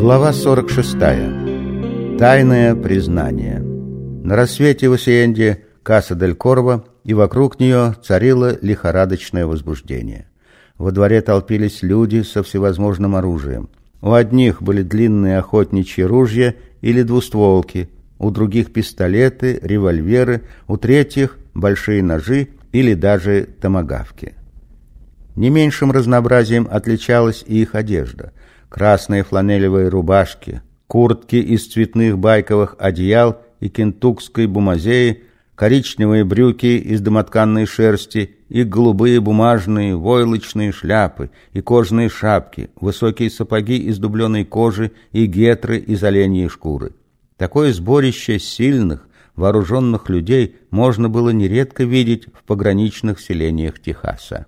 Глава 46. Тайное признание. На рассвете в Осиенде Каса дель Корво, и вокруг нее царило лихорадочное возбуждение. Во дворе толпились люди со всевозможным оружием. У одних были длинные охотничьи ружья или двустволки, у других пистолеты, револьверы, у третьих большие ножи или даже томагавки. Не меньшим разнообразием отличалась и их одежда. Красные фланелевые рубашки, куртки из цветных байковых одеял и кентукской бумазеи, коричневые брюки из домотканной шерсти и голубые бумажные войлочные шляпы и кожаные шапки, высокие сапоги из дубленой кожи и гетры из оленьей шкуры. Такое сборище сильных, вооруженных людей можно было нередко видеть в пограничных селениях Техаса.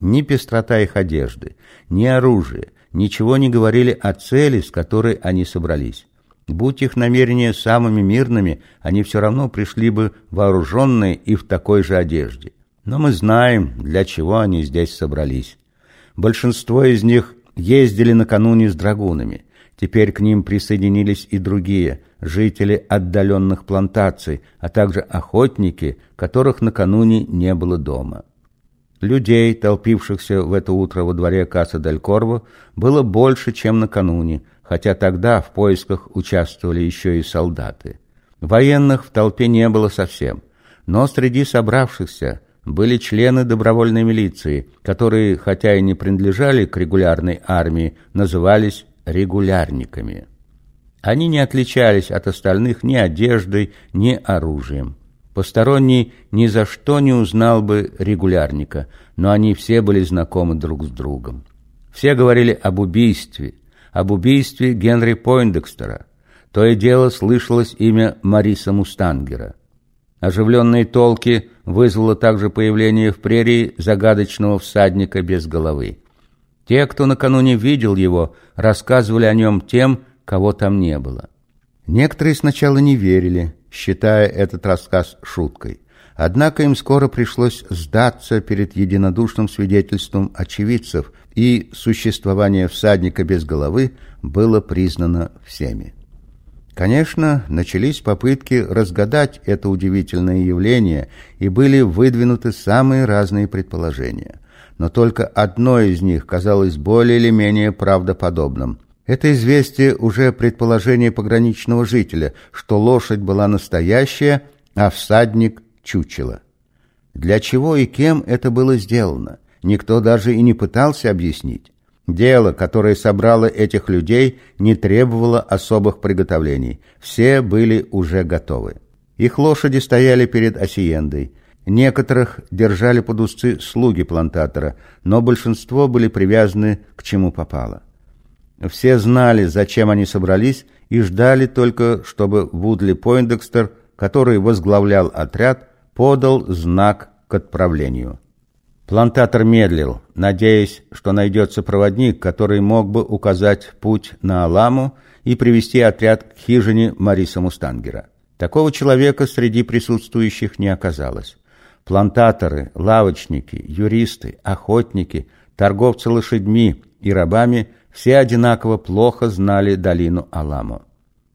Ни пестрота их одежды, ни оружие, ничего не говорили о цели, с которой они собрались. Будь их намерения самыми мирными, они все равно пришли бы вооруженные и в такой же одежде. Но мы знаем, для чего они здесь собрались. Большинство из них ездили накануне с драгунами. Теперь к ним присоединились и другие, жители отдаленных плантаций, а также охотники, которых накануне не было дома. Людей, толпившихся в это утро во дворе Каса дель Корво, было больше, чем накануне, хотя тогда в поисках участвовали еще и солдаты. Военных в толпе не было совсем, но среди собравшихся были члены добровольной милиции, которые, хотя и не принадлежали к регулярной армии, назывались регулярниками. Они не отличались от остальных ни одеждой, ни оружием. Посторонний ни за что не узнал бы регулярника, но они все были знакомы друг с другом. Все говорили об убийстве, об убийстве Генри Пойндекстера. То и дело слышалось имя Мариса Мустангера. Оживленные толки вызвало также появление в прерии загадочного всадника без головы. Те, кто накануне видел его, рассказывали о нем тем, кого там не было. Некоторые сначала не верили, считая этот рассказ шуткой. Однако им скоро пришлось сдаться перед единодушным свидетельством очевидцев, и существование всадника без головы было признано всеми. Конечно, начались попытки разгадать это удивительное явление, и были выдвинуты самые разные предположения. Но только одно из них казалось более или менее правдоподобным. Это известие уже предположение пограничного жителя, что лошадь была настоящая, а всадник – чучело. Для чего и кем это было сделано, никто даже и не пытался объяснить. Дело, которое собрало этих людей, не требовало особых приготовлений. Все были уже готовы. Их лошади стояли перед осиендой. Некоторых держали под узцы слуги плантатора, но большинство были привязаны к чему попало. Все знали, зачем они собрались, и ждали только, чтобы Вудли Пойндекстер, который возглавлял отряд, подал знак к отправлению. Плантатор медлил, надеясь, что найдется проводник, который мог бы указать путь на Аламу и привести отряд к хижине Мариса Мустангера. Такого человека среди присутствующих не оказалось. Плантаторы, лавочники, юристы, охотники, торговцы лошадьми и рабами все одинаково плохо знали долину Аламо.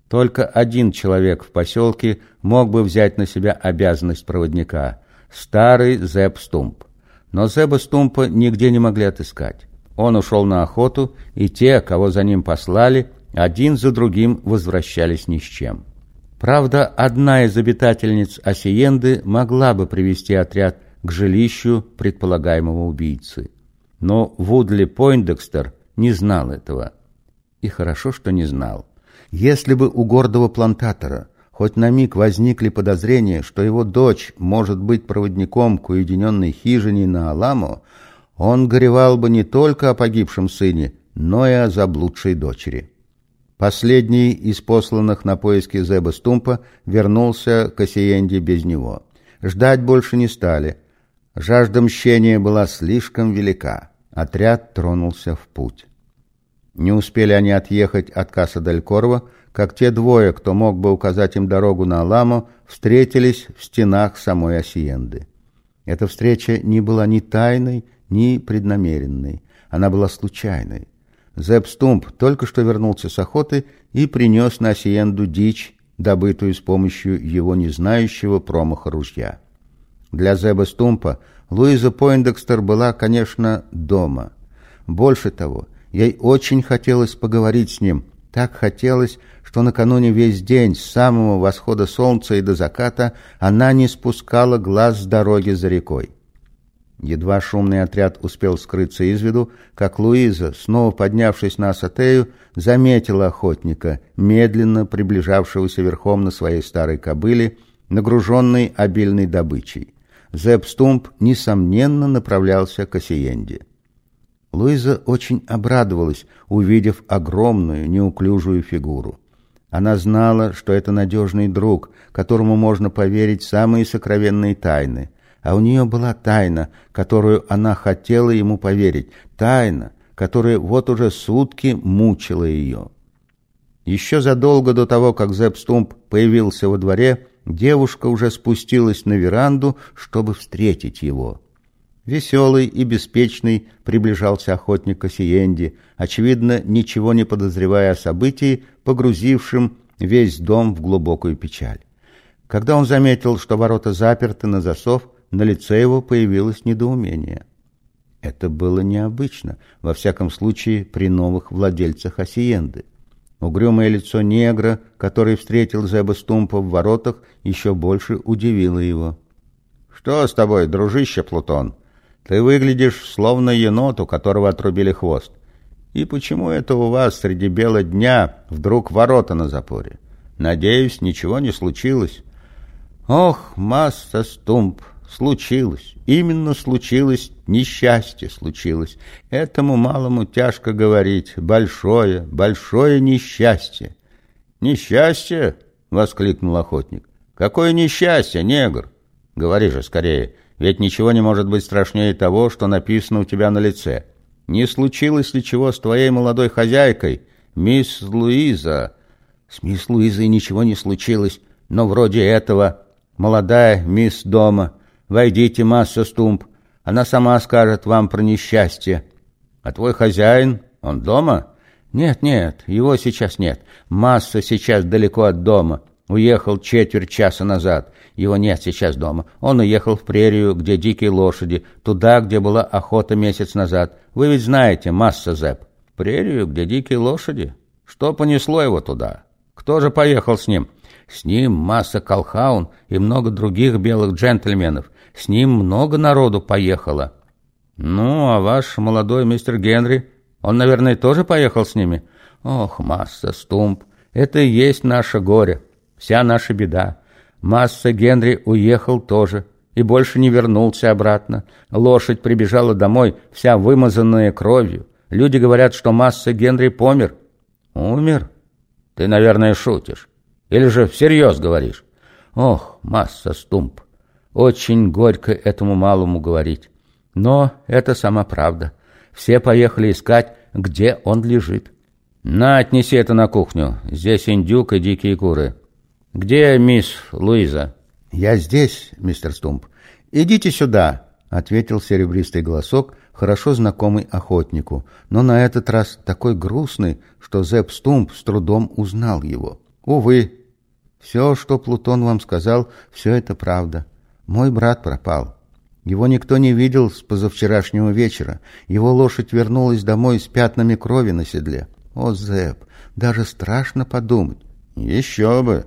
Только один человек в поселке мог бы взять на себя обязанность проводника – старый Зеб Стумп. Но Зеба Стумпа нигде не могли отыскать. Он ушел на охоту, и те, кого за ним послали, один за другим возвращались ни с чем. Правда, одна из обитательниц Осиенды могла бы привести отряд к жилищу предполагаемого убийцы. Но Вудли Пойндекстер не знал этого. И хорошо, что не знал. Если бы у гордого плантатора хоть на миг возникли подозрения, что его дочь может быть проводником к уединенной хижине на Аламо, он горевал бы не только о погибшем сыне, но и о заблудшей дочери. Последний из посланных на поиски Зеба Стумпа вернулся к Осиенде без него. Ждать больше не стали. Жажда мщения была слишком велика. Отряд тронулся в путь. Не успели они отъехать от Каса-дель-Корво, как те двое, кто мог бы указать им дорогу на Аламо, встретились в стенах самой Осиенды. Эта встреча не была ни тайной, ни преднамеренной. Она была случайной. Зепп Стумп только что вернулся с охоты и принес на Сиенду дичь, добытую с помощью его незнающего промаха ружья. Для Зеба Стумпа Луиза Пойндекстер была, конечно, дома. Больше того, ей очень хотелось поговорить с ним. Так хотелось, что накануне весь день, с самого восхода солнца и до заката, она не спускала глаз с дороги за рекой. Едва шумный отряд успел скрыться из виду, как Луиза, снова поднявшись на Асатею, заметила охотника, медленно приближавшегося верхом на своей старой кобыле, нагруженной обильной добычей. Зепп Стумп, несомненно, направлялся к Осиенде. Луиза очень обрадовалась, увидев огромную, неуклюжую фигуру. Она знала, что это надежный друг, которому можно поверить самые сокровенные тайны — а у нее была тайна, которую она хотела ему поверить, тайна, которая вот уже сутки мучила ее. Еще задолго до того, как Зепп Стумп появился во дворе, девушка уже спустилась на веранду, чтобы встретить его. Веселый и беспечный приближался охотник к Осиенде, очевидно, ничего не подозревая о событии, погрузившем весь дом в глубокую печаль. Когда он заметил, что ворота заперты на засов, на лице его появилось недоумение. Это было необычно, во всяком случае при новых владельцах Осиенды. Угрюмое лицо негра, который встретил Зеба Стумпа в воротах, еще больше удивило его. «Что с тобой, дружище Плутон? Ты выглядишь словно енот, у которого отрубили хвост. И почему это у вас среди бела дня вдруг ворота на запоре? Надеюсь, ничего не случилось?» «Ох, масса Стумп!» Случилось, именно случилось, несчастье случилось. Этому малому тяжко говорить. Большое, большое несчастье. «Несчастье?» — воскликнул охотник. «Какое несчастье, негр? Говори же скорее, ведь ничего не может быть страшнее того, что написано у тебя на лице. Не случилось ли чего с твоей молодой хозяйкой, мисс Луиза?» «С мисс Луизой ничего не случилось, но вроде этого. Молодая мисс дома». Войдите, масса Стумп, она сама скажет вам про несчастье. А твой хозяин, он дома? Нет, нет, его сейчас нет. Масса сейчас далеко от дома. Уехал четверть часа назад. Его нет сейчас дома. Он уехал в прерию, где дикие лошади, туда, где была охота месяц назад. Вы ведь знаете, масса Зэп. Прерию, где дикие лошади? Что понесло его туда? Кто же поехал с ним? С ним масса Колхаун и много других белых джентльменов. С ним много народу поехало. Ну, а ваш молодой мистер Генри, он, наверное, тоже поехал с ними? Ох, масса Стумп, это и есть наше горе, вся наша беда. Масса Генри уехал тоже и больше не вернулся обратно. Лошадь прибежала домой, вся вымазанная кровью. Люди говорят, что Масса Генри помер. Умер? Ты, наверное, шутишь. Или же всерьез говоришь? Ох, Масса Стумп, очень горько этому малому говорить. Но это сама правда. Все поехали искать, где он лежит. На, отнеси это на кухню. Здесь индюк и дикие куры. Где мисс Луиза? Я здесь, мистер Стумп. Идите сюда, ответил серебристый голосок, хорошо знакомый охотнику, но на этот раз такой грустный, что Зепп Стумп с трудом узнал его. Увы, все, что Плутон вам сказал, все это правда. Мой брат пропал. Его никто не видел с позавчерашнего вечера. Его лошадь вернулась домой с пятнами крови на седле. О, Зэп, даже страшно подумать. Еще бы.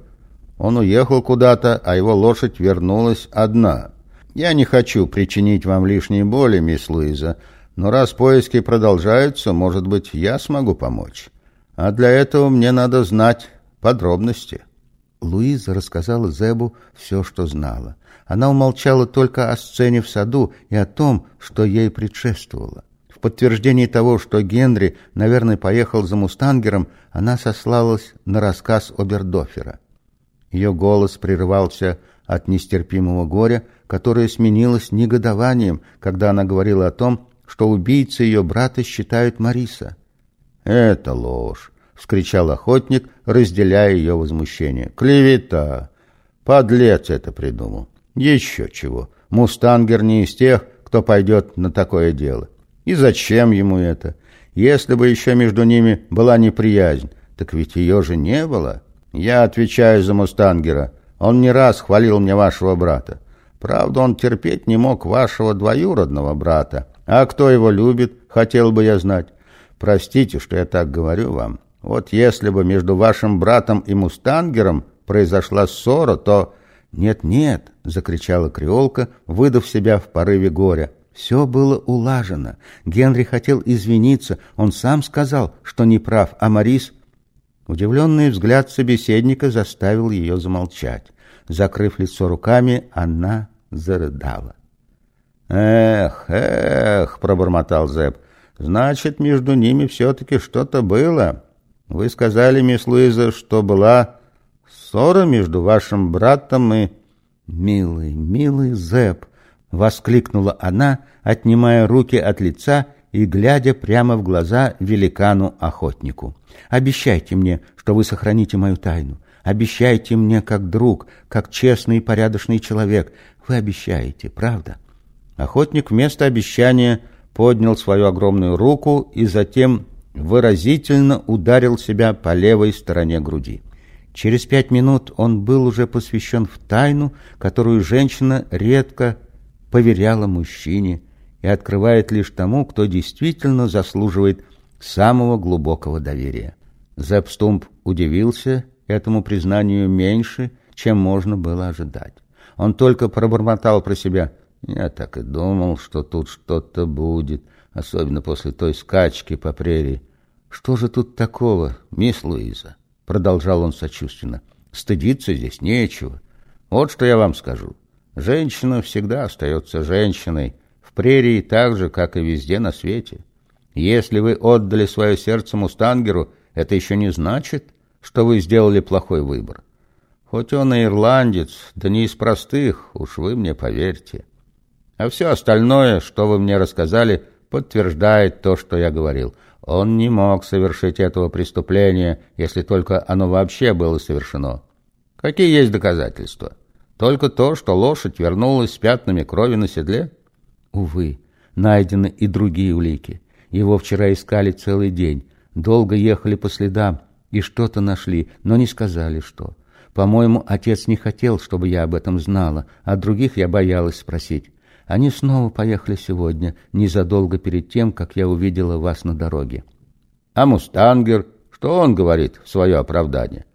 Он уехал куда-то, а его лошадь вернулась одна. Я не хочу причинить вам лишней боли, мисс Луиза, но раз поиски продолжаются, может быть, я смогу помочь. А для этого мне надо знать подробности. Луиза рассказала Зебу все, что знала. Она умолчала только о сцене в саду и о том, что ей предшествовало. В подтверждении того, что Генри, наверное, поехал за мустангером, она сослалась на рассказ Обердофера. Ее голос прерывался от нестерпимого горя, которое сменилось негодованием, когда она говорила о том, что убийцы ее брата считают Мариса. «Это ложь!» — вскричал охотник, разделяя ее возмущение. «Клевета! Подлец это придумал! Еще чего. Мустангер не из тех, кто пойдет на такое дело. И зачем ему это? Если бы еще между ними была неприязнь, так ведь ее же не было. Я отвечаю за Мустангера. Он не раз хвалил мне вашего брата. Правда, он терпеть не мог вашего двоюродного брата. А кто его любит, хотел бы я знать. Простите, что я так говорю вам. Вот если бы между вашим братом и Мустангером произошла ссора, то... «Нет-нет!» — закричала креолка, выдав себя в порыве горя. Все было улажено. Генри хотел извиниться. Он сам сказал, что не прав, а Марис... Удивленный взгляд собеседника заставил ее замолчать. Закрыв лицо руками, она зарыдала. «Эх, эх!» — пробормотал Зэп. «Значит, между ними все-таки что-то было. Вы сказали, мисс Луиза, что была ссора между вашим братом и...» «Милый, милый Зэп!» — воскликнула она, отнимая руки от лица и глядя прямо в глаза великану-охотнику. «Обещайте мне, что вы сохраните мою тайну. Обещайте мне как друг, как честный и порядочный человек. Вы обещаете, правда?» Охотник вместо обещания поднял свою огромную руку и затем выразительно ударил себя по левой стороне груди. Через пять минут он был уже посвящен в тайну, которую женщина редко поверяла мужчине и открывает лишь тому, кто действительно заслуживает самого глубокого доверия. Зепстумп удивился этому признанию меньше, чем можно было ожидать. Он только пробормотал про себя – я так и думал, что тут что-то будет, особенно после той скачки по прерии. Что же тут такого, мисс Луиза? Продолжал он сочувственно. Стыдиться здесь нечего. Вот что я вам скажу. Женщина всегда остается женщиной, в прерии так же, как и везде на свете. Если вы отдали свое сердце Мустангеру, это еще не значит, что вы сделали плохой выбор. Хоть он и ирландец, да не из простых, уж вы мне поверьте. А все остальное, что вы мне рассказали, подтверждает то, что я говорил. Он не мог совершить этого преступления, если только оно вообще было совершено. Какие есть доказательства? Только то, что лошадь вернулась с пятнами крови на седле? Увы, найдены и другие улики. Его вчера искали целый день, долго ехали по следам и что-то нашли, но не сказали, что. По-моему, отец не хотел, чтобы я об этом знала, а других я боялась спросить. Они снова поехали сегодня, незадолго перед тем, как я увидела вас на дороге. А Мустангер, что он говорит в свое оправдание?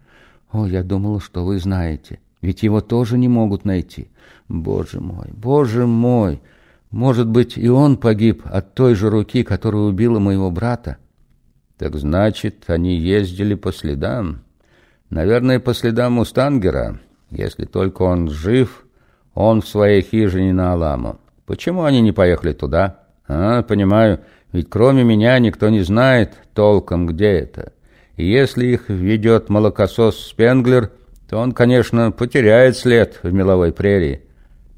О, я думала, что вы знаете. Ведь его тоже не могут найти. Боже мой, боже мой! Может быть, и он погиб от той же руки, которая убила моего брата? Так значит, они ездили по следам. Наверное, по следам Мустангера. Если только он жив, он в своей хижине на Аламу. Почему они не поехали туда? А, понимаю, ведь кроме меня никто не знает толком, где это. И если их ведет молокосос Спенглер, то он, конечно, потеряет след в меловой прерии.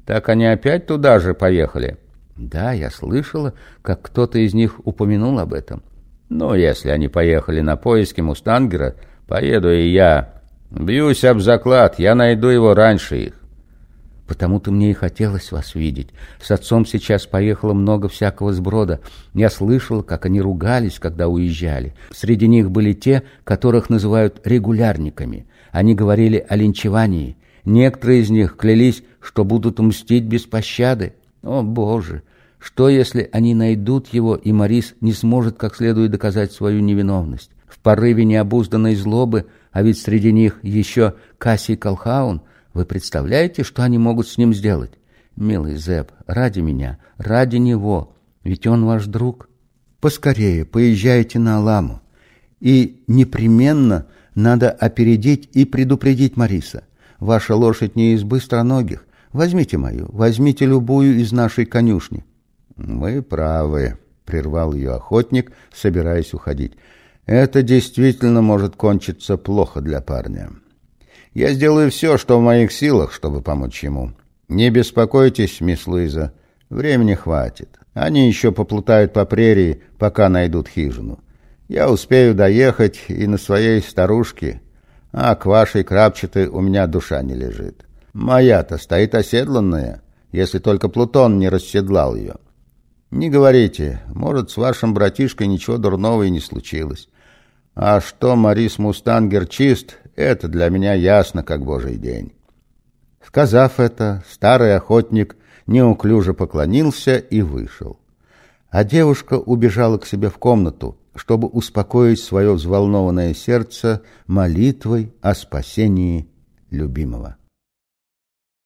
Так они опять туда же поехали? Да, я слышала, как кто-то из них упомянул об этом. Ну, если они поехали на поиски Мустангера, поеду и я. Бьюсь об заклад, я найду его раньше их. Потому-то мне и хотелось вас видеть. С отцом сейчас поехало много всякого сброда. Я слышал, как они ругались, когда уезжали. Среди них были те, которых называют регулярниками. Они говорили о линчевании. Некоторые из них клялись, что будут мстить без пощады. О, Боже! Что, если они найдут его, и Морис не сможет как следует доказать свою невиновность? В порыве необузданной злобы, а ведь среди них еще Кассий Колхаун — вы представляете, что они могут с ним сделать? Милый Зэп, ради меня, ради него, ведь он ваш друг. Поскорее поезжайте на Аламу. И непременно надо опередить и предупредить Мариса. Ваша лошадь не из быстроногих. Возьмите мою, возьмите любую из нашей конюшни. Вы правы, прервал ее охотник, собираясь уходить. Это действительно может кончиться плохо для парня. Я сделаю все, что в моих силах, чтобы помочь ему. Не беспокойтесь, мисс Луиза, времени хватит. Они еще поплутают по прерии, пока найдут хижину. Я успею доехать и на своей старушке, а к вашей крапчатой у меня душа не лежит. Моя-то стоит оседланная, если только Плутон не расседлал ее. Не говорите, может, с вашим братишкой ничего дурного и не случилось. А что Марис Мустангер чист, это для меня ясно, как божий день. Сказав это, старый охотник неуклюже поклонился и вышел. А девушка убежала к себе в комнату, чтобы успокоить свое взволнованное сердце молитвой о спасении любимого.